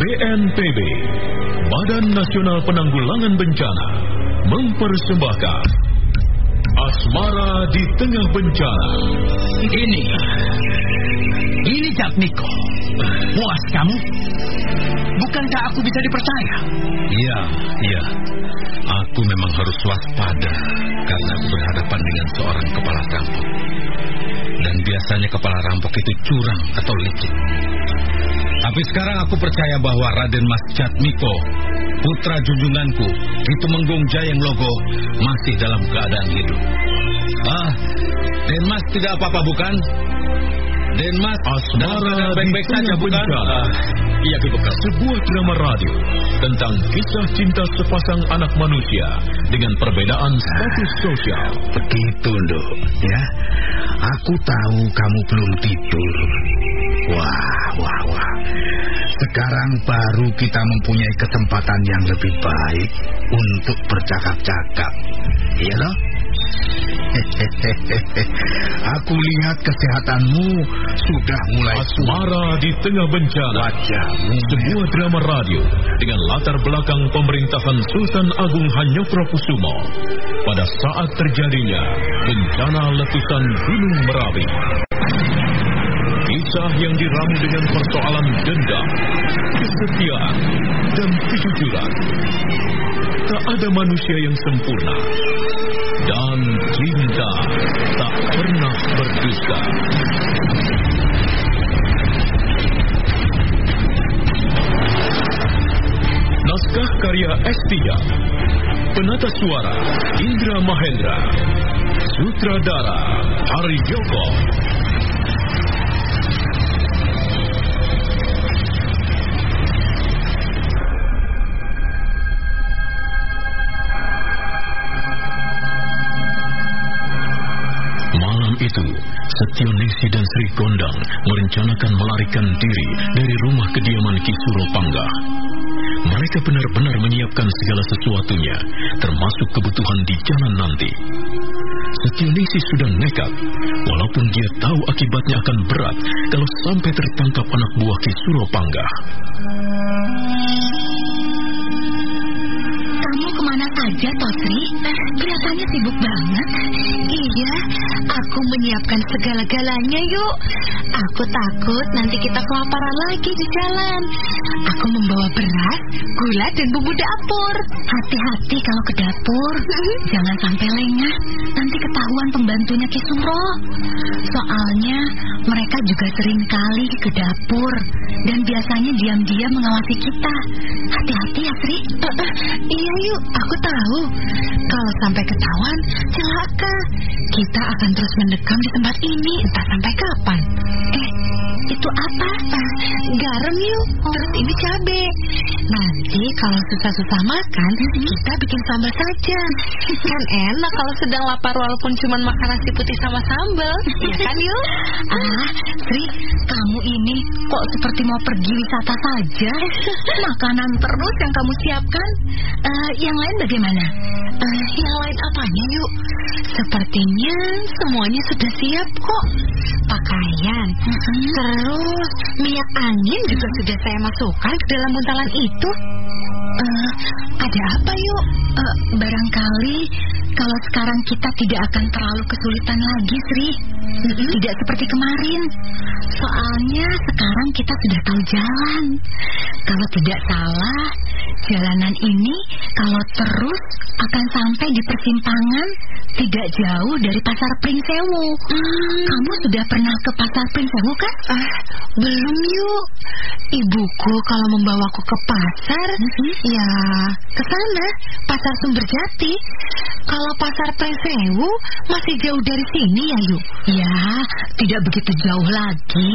BNPB, Badan Nasional Penanggulangan Bencana, mempersembahkan Asmara di Tengah Bencana. Ini, ini Cap Niko. Puas kamu? Bukankah aku bisa dipercaya? Iya, iya. Aku memang harus waspada karena aku berhadapan dengan seorang kepala rampok. Dan biasanya kepala rampok itu curang atau licik. Tapi sekarang aku percaya bahwa Raden Mas Jatmiko, putra junjunganku, itu Menggung Jayeng Logo, masih dalam keadaan hidup. Ah, Den Mas tidak apa-apa bukan? Den Mas Asmara baik-baik saja bukan? Ah, iya, Ki Bekal. Sebuah drama radio tentang kisah cinta sepasang anak manusia dengan perbedaan status sosial. Begitu, Nduk. Ya, aku tahu kamu belum tidur. Wah, wah, wah. Sekarang baru kita mempunyai kesempatan yang lebih baik untuk bercakap-cakap. Iya loh? Aku lihat kesehatanmu sudah mulai Asmara di tengah bencana. Wajahmu Sebuah drama radio dengan latar belakang pemerintahan Sultan Agung Hanyokrokusumo pada saat terjadinya bencana letusan Gunung Merapi. Kisah yang diramu dengan persoalan dendam, kesetiaan, dan kejujuran. Tak ada manusia yang sempurna. Dan cinta tak pernah berdusta. Naskah karya S3 Penata suara Indra Mahendra Sutradara Hari Joko Gondang merencanakan melarikan diri dari rumah kediaman Kisuro Panggah. Mereka benar-benar menyiapkan segala sesuatunya, termasuk kebutuhan di jalan nanti. Setionisi sudah nekat, walaupun dia tahu akibatnya akan berat kalau sampai tertangkap anak buah Kisuro Panggah. Saja, Tosri? Kelihatannya sibuk banget. Iya, aku menyiapkan segala-galanya yuk. Aku takut nanti kita kelaparan lagi di jalan. Aku membawa beras, gula, dan bumbu dapur. Hati-hati kalau ke dapur. Jangan sampai lengah. Nanti ketahuan pembantunya Kisuro. Soalnya mereka juga sering kali ke dapur. Dan biasanya diam-diam mengawasi kita. Hati-hati ya, Sri. iya yuk, aku tahu. Kalau sampai ketahuan, celaka. Kita akan terus mendekam di tempat ini entah sampai kapan. Eh, itu apa? Garam yuk. Terus ini cabe. Nanti kalau susah-susah makan, kita bikin sambal saja. kan enak kalau sedang lapar walaupun cuma makan nasi putih sama sambal. Iya kan yuk? Ah, Sri, kamu ini kok seperti mau pergi wisata saja? Makanan terus yang kamu siapkan. Eh, yang lain bagaimana? Eh, yang lain apanya yuk? Sepertinya semuanya sudah siap kok. Pakaian, terus minyak angin juga sudah saya masukkan ke dalam buntalan itu. Eh, ada apa yuk? Eh, barangkali kalau sekarang kita tidak akan terlalu kesulitan lagi, Sri. Tidak seperti kemarin. Soalnya sekarang kita sudah tahu jalan. Kalau tidak salah, jalanan ini kalau terus akan sampai di persimpangan tidak jauh dari pasar Pringsewu. Kamu sudah pernah ke pasar Pringsewu kan? Ah, belum yuk. Ibuku kalau membawaku ke pasar, ya ke sana, pasar Sumberjati. Kalau pasar Presewu masih jauh dari sini ya, Yuk? Ya, tidak begitu jauh lagi.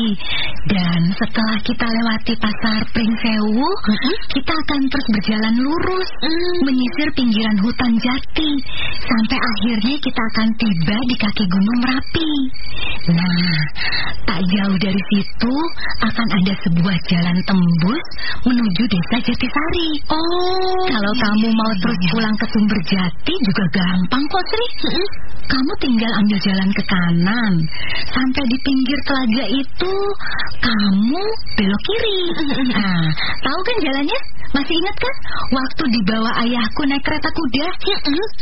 Dan setelah kita lewati pasar Pringsewu, Mm-mm. kita akan terus berjalan lurus, Mm. menyisir pinggiran hutan jati, sampai akhirnya kita akan tiba di kaki Gunung Merapi. Nah, tak jauh dari situ akan ada sebuah jalan tembus menuju desa Jatisari. Oh, Kalau kamu mau terus pulang ke Sumber Jati juga gampang kok, Sri. Kamu tinggal ambil jalan ke kanan. Sampai di pinggir telaga itu, kamu belok kiri. Nah, tahu kan jalannya? Masih ingat kan? Waktu dibawa ayahku naik kereta kuda?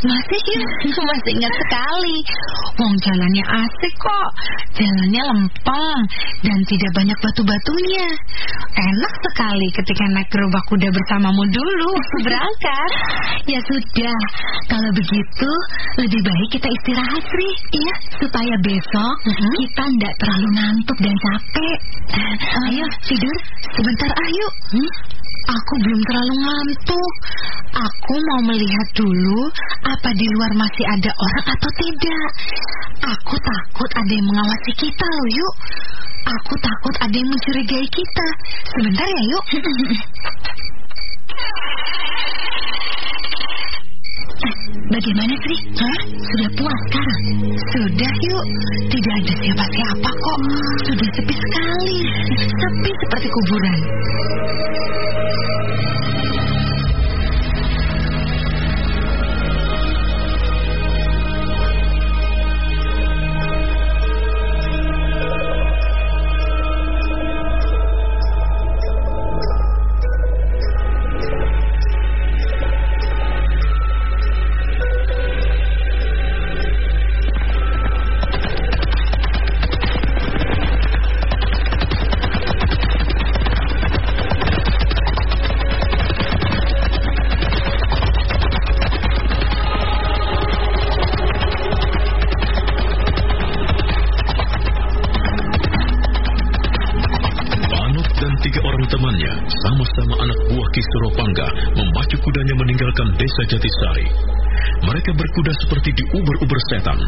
masih ya, masih ingat sekali. Wong jalannya asik kok, jalannya lempeng dan tidak banyak batu-batunya. Enak sekali ketika naik gerobak kuda bersamamu dulu waktu berangkat. Ya sudah, kalau begitu lebih baik kita istirahat, Sri. Iya, supaya besok Mhm. kita tidak terlalu ngantuk dan capek. Ayo, tidur. Sebentar, ayo. Aku belum terlalu ngantuk. Aku mau melihat dulu apa di luar masih ada orang atau tidak. Aku takut ada yang mengawasi kita loh, yuk. Aku takut ada yang mencurigai kita. Sebentar ya, yuk. Bagaimana, Sri? Hah? Sudah puas sekarang? Sudah, yuk. Tidak ada siapa-siapa kok. Sudah sepi sekali. Sepi seperti kuburan. Desa Jatisari. Mereka berkuda seperti diuber-uber setan.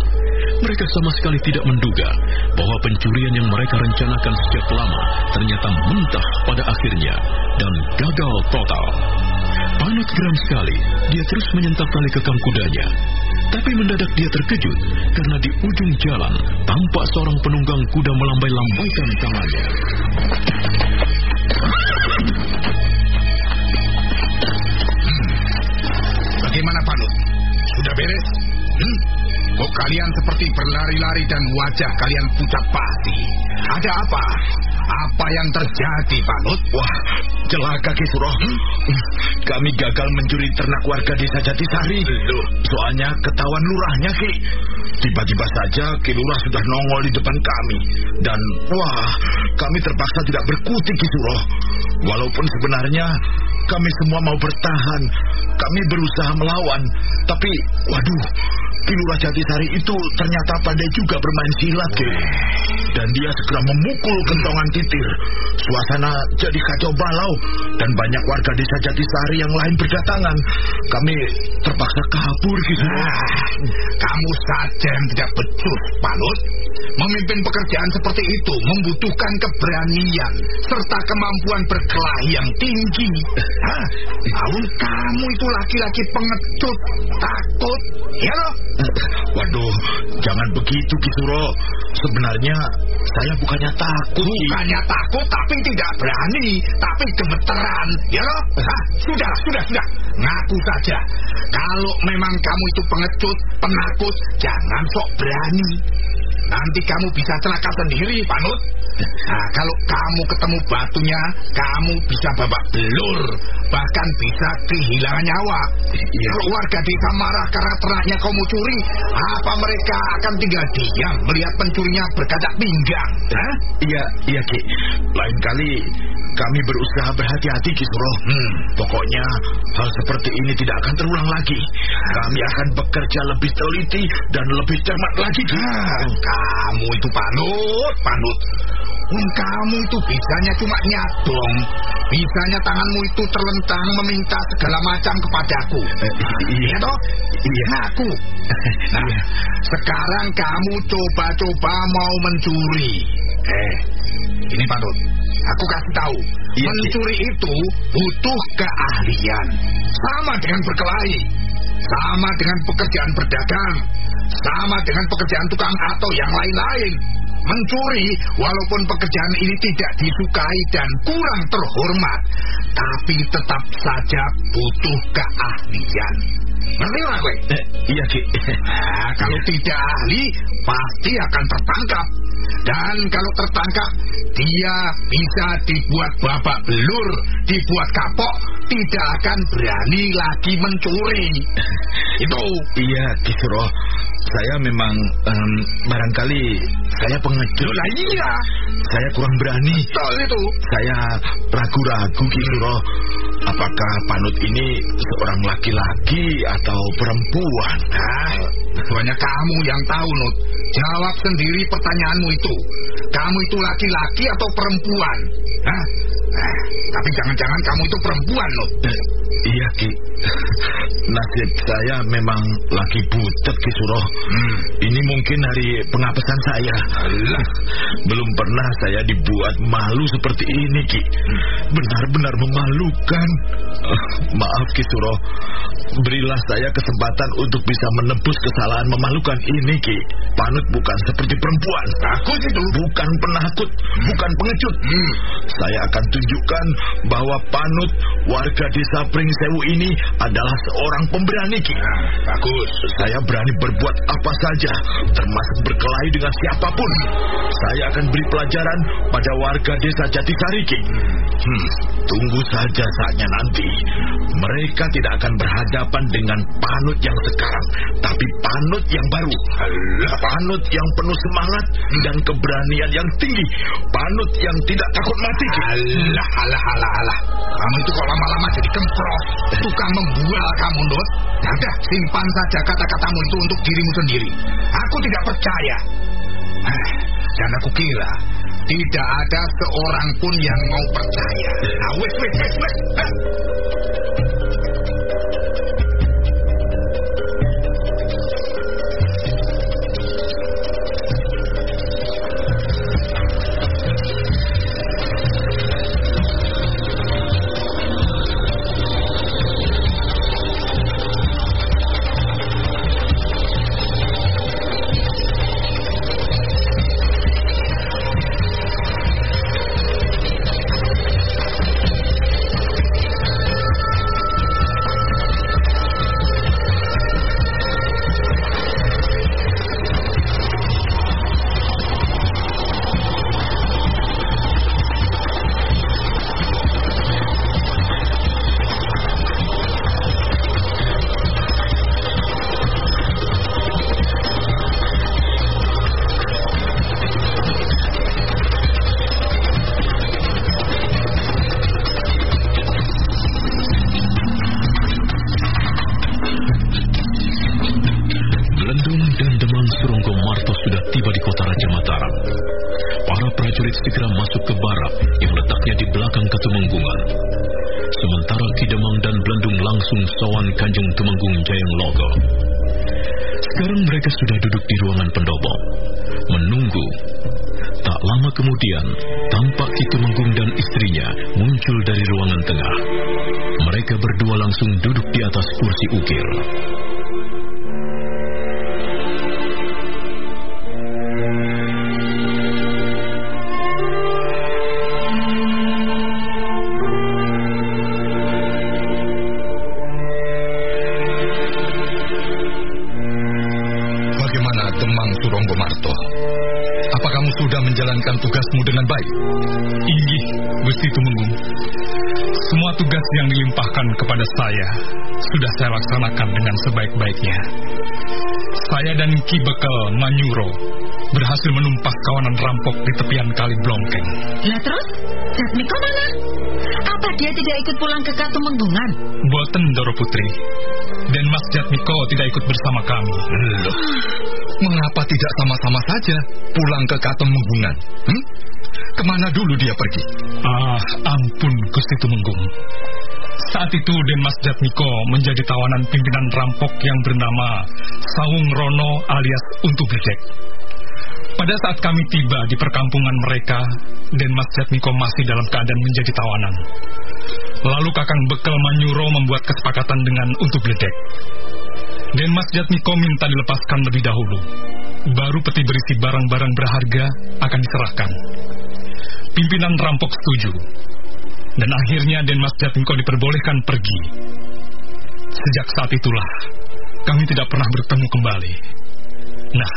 Mereka sama sekali tidak menduga bahwa pencurian yang mereka rencanakan sejak lama ternyata mentah pada akhirnya dan gagal total. Panut geram sekali, dia terus menyentak tali kekang kudanya. Tapi mendadak dia terkejut karena di ujung jalan tampak seorang penunggang kuda melambai-lambaikan tangannya. Sudah beres? Hmm? Kok kalian seperti berlari-lari dan wajah kalian pucat pasti? Ada apa? Apa yang terjadi, Panut? Wah, celaka Ki Suro. Kami gagal mencuri ternak warga desa Jatisari. Loh. Soalnya ketahuan lurahnya, Ki. Tiba-tiba saja Ki Lurah sudah nongol di depan kami. Dan, wah, kami terpaksa tidak berkutik, Ki Suro. Walaupun sebenarnya kami semua mau bertahan. Kami berusaha melawan. Tapi, waduh, Ki Lurah Jatisari itu ternyata pandai juga bermain silat, Ki. Dan dia segera memukul kentongan titir. Suasana jadi kacau balau dan banyak warga desa Jatisari yang lain berdatangan. Kami terpaksa kabur gitu. Ah, kamu saja yang tidak becus, Panut. Memimpin pekerjaan seperti itu membutuhkan keberanian serta kemampuan berkelahi yang tinggi. Hah? Tahun kamu itu laki-laki pengecut, takut, ya loh? Waduh, jangan begitu Kisuro. Sebenarnya saya bukannya takut. Bukannya takut tapi tidak berani, tapi gemeteran, ya loh? Hah? Sudah, sudah, sudah. Ngaku saja. Kalau memang kamu itu pengecut, penakut, jangan sok berani. Nanti kamu bisa celaka sendiri, Panut. Nah, kalau kamu ketemu batunya, kamu bisa babak belur, bahkan bisa kehilangan nyawa. Kalau warga desa marah karena ternaknya kamu curi, apa mereka akan tinggal diam melihat pencurinya berkaca pinggang? Hah? Iya, iya Ki. Lain kali kami berusaha berhati-hati Kisuro. Hmm. Pokoknya hal seperti ini tidak akan terulang lagi. Kami akan bekerja lebih teliti dan lebih cermat lagi Ki. Kamu itu panut, panut. Kamu itu bisanya cuma nyadong. Bisanya tanganmu itu terlentang meminta segala macam kepadaku. Eh, iya toh? Iya. Ngaku. Nah, sekarang kamu coba-coba mau mencuri. Eh, ini patut. Aku kasih tahu. Iya, mencuri itu butuh keahlian. Sama dengan berkelahi. Sama dengan pekerjaan berdagang. Sama dengan pekerjaan tukang atau yang lain-lain. Mencuri, walaupun pekerjaan ini tidak disukai dan kurang terhormat, tapi tetap saja butuh keahlian. Ngerti gue? Eh, iya, Ki. Nah, kalau tidak ahli, pasti akan tertangkap. Dan kalau tertangkap, dia bisa dibuat babak belur, dibuat kapok, tidak akan berani lagi mencuri. Itu. Iya, Ki Suro. Saya memang em, barangkali saya pengecut. Lah iya, Saya kurang berani. betul itu. Saya ragu-ragu Ki Suro. Apakah Panut ini seorang laki-laki atau perempuan? Nah, semuanya kamu yang tahu, Nut. Jawab sendiri pertanyaanmu itu. Kamu itu laki-laki atau perempuan? Hah? Nah, tapi jangan-jangan kamu itu perempuan, Nut. Eh, iya Ki. Nasib saya memang lagi butet Ki Suro. Hmm. Ini mungkin dari pengapesan saya. Alah. Belum pernah saya dibuat malu seperti ini, Ki. Benar-benar memalukan. Maaf, Ki Suro. Berilah saya kesempatan untuk bisa menebus kesalahan memalukan ini, Ki. Panut bukan seperti perempuan. Bagus itu. Bukan penakut, bukan pengecut. Hmm. Saya akan tunjukkan bahwa Panut, warga desa Pringsewu ini adalah seorang pemberani, Ki. Nah, bagus. Saya berani berbuat apa saja, termasuk berkelahi dengan siapa pun. Saya akan beri pelajaran pada warga desa Jatisari, Ki. Hmm, tunggu saja saatnya nanti. Mereka tidak akan berhadapan dengan panut yang sekarang, tapi panut yang baru. Panut yang penuh semangat dan keberanian yang tinggi. Panut yang tidak takut mati. Alah, alah, alah, alah. Kamu itu kok lama-lama jadi kemprot. Tukang membual kamu. Ya udah, simpan saja kata-katamu itu untuk dirimu sendiri. Aku tidak percaya. Eh, Dan aku kira tidak ada seorang pun yang mau percaya. Nah, wait, wait, wait, wait. Sudah tiba di kota Raja Mataram. Para prajurit segera masuk ke barak yang letaknya di belakang Ketumenggungan. Sementara Ki Demang dan Belendung langsung sowan Kanjeng Tumenggung Jayang Logo. Sekarang mereka sudah duduk di ruangan pendopo, menunggu. Tak lama kemudian, tampak Ki Tumenggung dan istrinya muncul dari ruangan tengah. Mereka berdua langsung duduk di atas kursi ukir. Demang Suronggo Marto? Apa kamu sudah menjalankan tugasmu dengan baik? Inggih, Gusti Tumenggung. Semua tugas yang dilimpahkan kepada saya sudah saya laksanakan dengan sebaik-baiknya. Saya dan Ki Bekel Manyuro berhasil menumpas kawanan rampok di tepian kali Blongkeng. Lah terus, Jatmiko mana? Apa dia tidak ikut pulang ke Katumenggungan? Boten Doro Putri. Dan Mas Jatmiko tidak ikut bersama kami. Loh, Mengapa tidak sama-sama saja pulang ke Katemenggungan? Hmm? Ke mana dulu dia pergi? Ah, ampun Gusti Tumenggung. Saat itu Denmas Jatmiko menjadi tawanan pimpinan rampok yang bernama Sawung Rono alias Untu Gledek. Pada saat kami tiba di perkampungan mereka, Denmas Jatmiko masih dalam keadaan menjadi tawanan. Lalu Kakang Bekel Manyuro membuat kesepakatan dengan Untu Gledek. Denmas Jatmiko minta dilepaskan lebih dahulu. Baru peti berisi barang-barang berharga akan diserahkan. Pimpinan rampok setuju. Dan akhirnya Denmas Jatmiko diperbolehkan pergi. Sejak saat itulah, kami tidak pernah bertemu kembali. Nah,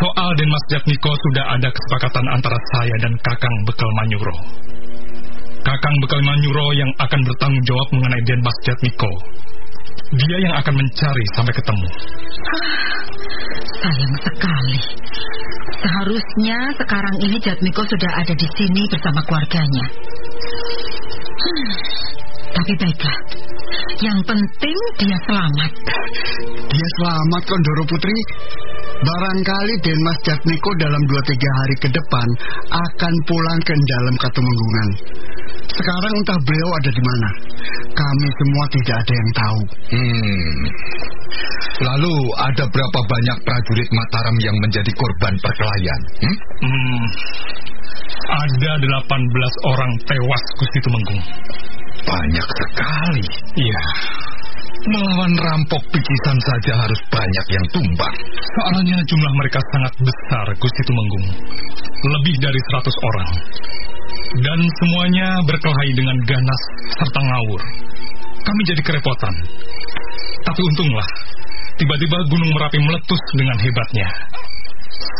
soal Denmas Jatmiko sudah ada kesepakatan antara saya dan Kakang Bekel Manyuro. Kakang Bekel Manyuro yang akan bertanggung jawab mengenai Denmas Jatmiko. Dia yang akan mencari sampai ketemu. Sayang sekali. Seharusnya sekarang ini Jatmiko sudah ada di sini bersama keluarganya. Hmm, Tapi baiklah. Yang penting dia selamat. Dia selamat, Kondoro Putri. Barangkali Denmas Jatmiko dalam dua tiga hari ke depan akan pulang ke dalam Katumenggungan. Sekarang entah beliau ada di mana. Kami semua tidak ada yang tahu. Hmm. Lalu ada berapa banyak prajurit Mataram yang menjadi korban perkelahian? Hmm? Hmm, ada 18 orang tewas Gusti Tumenggung. Banyak sekali. Iya, Melawan rampok pikisan saja harus banyak yang tumbang. soalnya jumlah mereka sangat besar Gusti Tumenggung. Lebih dari 100 orang. Dan semuanya berkelahi dengan ganas serta ngawur. Kami jadi kerepotan. Tapi untunglah, tiba-tiba Gunung Merapi meletus dengan hebatnya.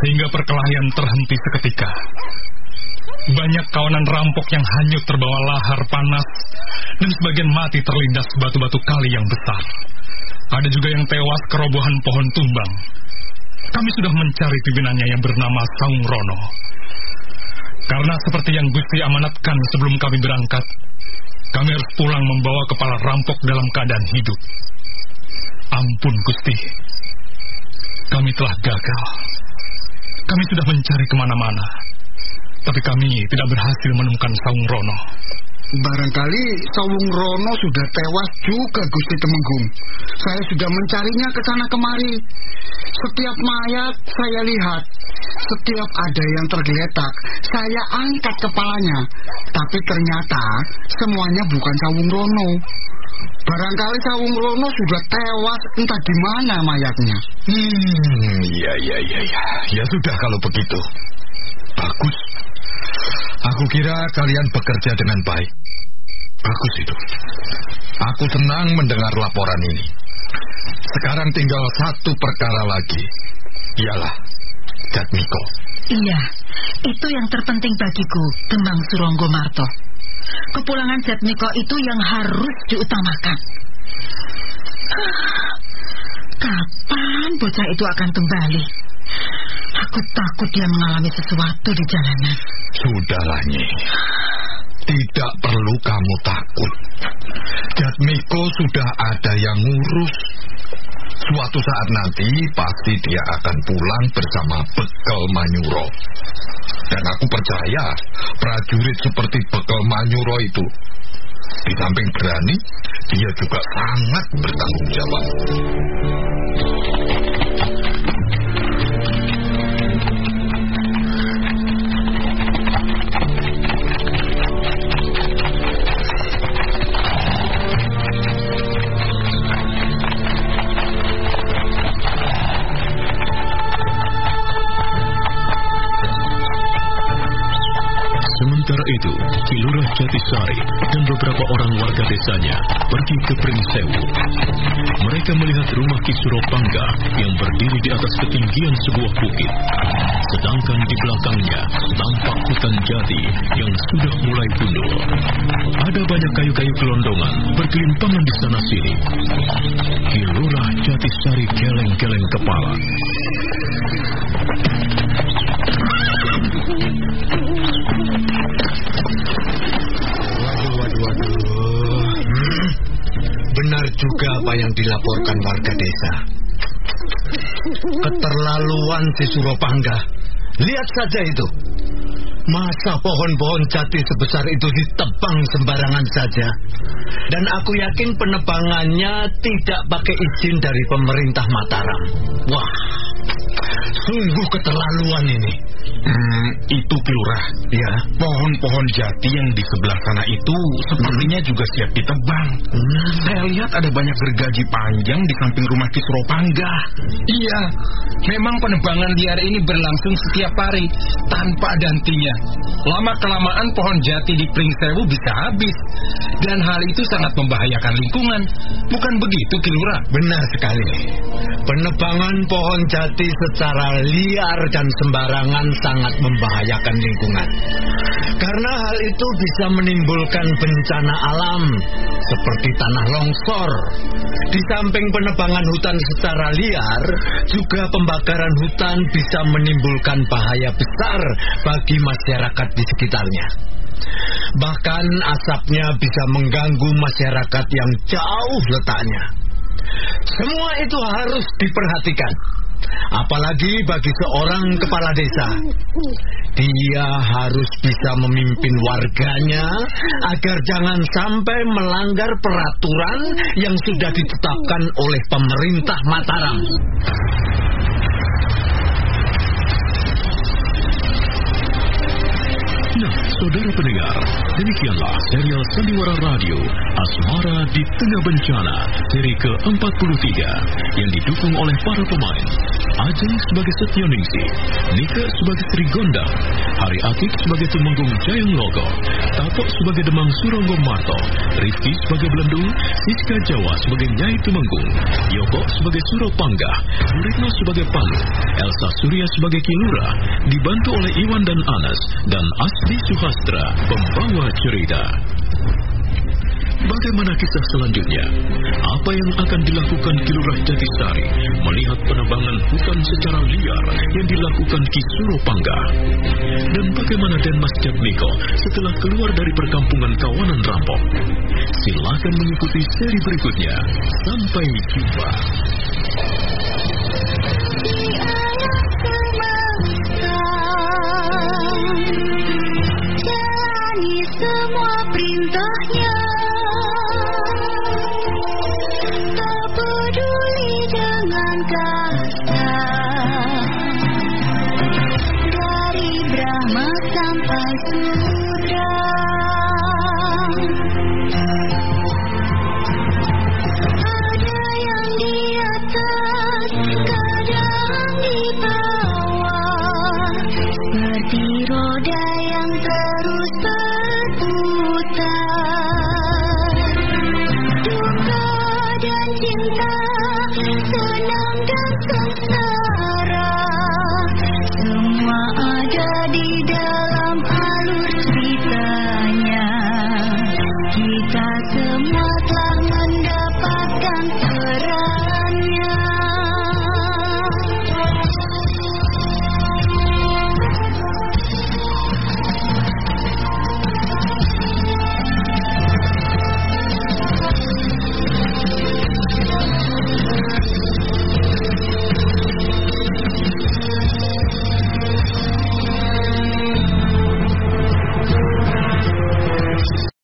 Sehingga perkelahian terhenti seketika. Banyak kawanan rampok yang hanyut terbawa lahar panas dan sebagian mati terlindas batu-batu kali yang besar. Ada juga yang tewas kerobohan pohon tumbang. Kami sudah mencari pimpinannya yang bernama Saung Rono. Karena seperti yang Gusti amanatkan sebelum kami berangkat, kami harus pulang membawa kepala rampok dalam keadaan hidup. Ampun Gusti, kami telah gagal. Kami sudah mencari ke mana-mana, tapi kami tidak berhasil menemukan Saung Rono. Barangkali Sawung Rono sudah tewas juga Gusti Temenggung. Saya sudah mencarinya ke sana kemari. Setiap mayat saya lihat, setiap ada yang tergeletak, saya angkat kepalanya. Tapi ternyata semuanya bukan Sawung Rono. Barangkali Sawung Rono sudah tewas entah di mana mayatnya. Hmm, iya, iya, iya, iya. Ya sudah kalau begitu. Bagus. Aku kira kalian bekerja dengan baik. Bagus itu. Aku senang mendengar laporan ini. Sekarang tinggal satu perkara lagi. Ialah Jatmiko. Iya, itu yang terpenting bagiku, Gemang Suronggo Marto. Kepulangan Jatmiko itu yang harus diutamakan. Kapan bocah itu akan kembali? Aku takut dia mengalami sesuatu di jalanan. Sudahlah, Nyi. Tidak perlu kamu takut. Jatmiko sudah ada yang ngurus. Suatu saat nanti pasti dia akan pulang bersama Bekel Manyuro. Dan aku percaya prajurit seperti Bekel Manyuro itu di samping berani, dia juga sangat bertanggung jawab. Kilurah Jatisari dan beberapa orang warga desanya pergi ke Pringsewu. Mereka melihat rumah Kisuropangga yang berdiri di atas ketinggian sebuah bukit. Sedangkan di belakangnya tampak hutan jati yang sudah mulai gundul. Ada banyak kayu-kayu kelondongan bergelimpangan di sana sini. Kilurah Jatisari geleng-geleng kepala. Juga apa yang dilaporkan warga desa. Keterlaluan si Suropangga. Lihat saja itu. Masa pohon-pohon jati sebesar itu ditebang sembarangan saja? Dan aku yakin penebangannya tidak pakai izin dari pemerintah Mataram. Wah, sungguh keterlaluan ini. Hmm, itu Kilurah. Ya, Pohon-pohon jati yang di sebelah sana itu sepertinya juga siap ditebang. Hmm. Saya lihat ada banyak gergaji panjang di samping rumah Kisropangga. Iya, memang penebangan liar ini berlangsung setiap hari tanpa ada hentinya. Lama-kelamaan pohon jati di Pringsewu bisa habis. Dan hal itu sangat membahayakan lingkungan. Bukan begitu, Kilura? benar sekali. Penebangan pohon jati secara liar dan sembarangan sangat membahayakan lingkungan. Karena hal itu bisa menimbulkan bencana alam seperti tanah longsor. Di samping penebangan hutan secara liar, juga pembakaran hutan bisa menimbulkan bahaya besar bagi masyarakat di sekitarnya. Bahkan asapnya bisa mengganggu masyarakat yang jauh letaknya. Semua itu harus diperhatikan. Apalagi bagi seorang kepala desa. Dia harus bisa memimpin warganya agar jangan sampai melanggar peraturan yang sudah ditetapkan oleh pemerintah Mataram. Saudara pendengar, demikianlah serial Sandiwara Radio Asmara di Tengah Bencana seri ke-43 yang didukung oleh para pemain Ajeng sebagai Setyoningsi, Nika sebagai Sri Gondang, Hari Atik sebagai Tumenggung Jayang Logo, Tapok sebagai Demang Suronggo Marto, Rifki sebagai Belendung, Siska Jawa sebagai Nyai Tumenggung, Yoko sebagai Suropangga, Muritno sebagai Palu, Elsa Surya sebagai Kilura, dibantu oleh Iwan dan Anas, dan Asli Suhastra, pembawa cerita. Bagaimana kisah selanjutnya? Apa yang akan dilakukan Kilurah Jatisari melihat penebangan hutan secara liar yang dilakukan Ki Suropangga? Dan bagaimana Denmas Jatmiko setelah keluar dari perkampungan kawanan rampok? Silakan mengikuti seri berikutnya. Sampai jumpa.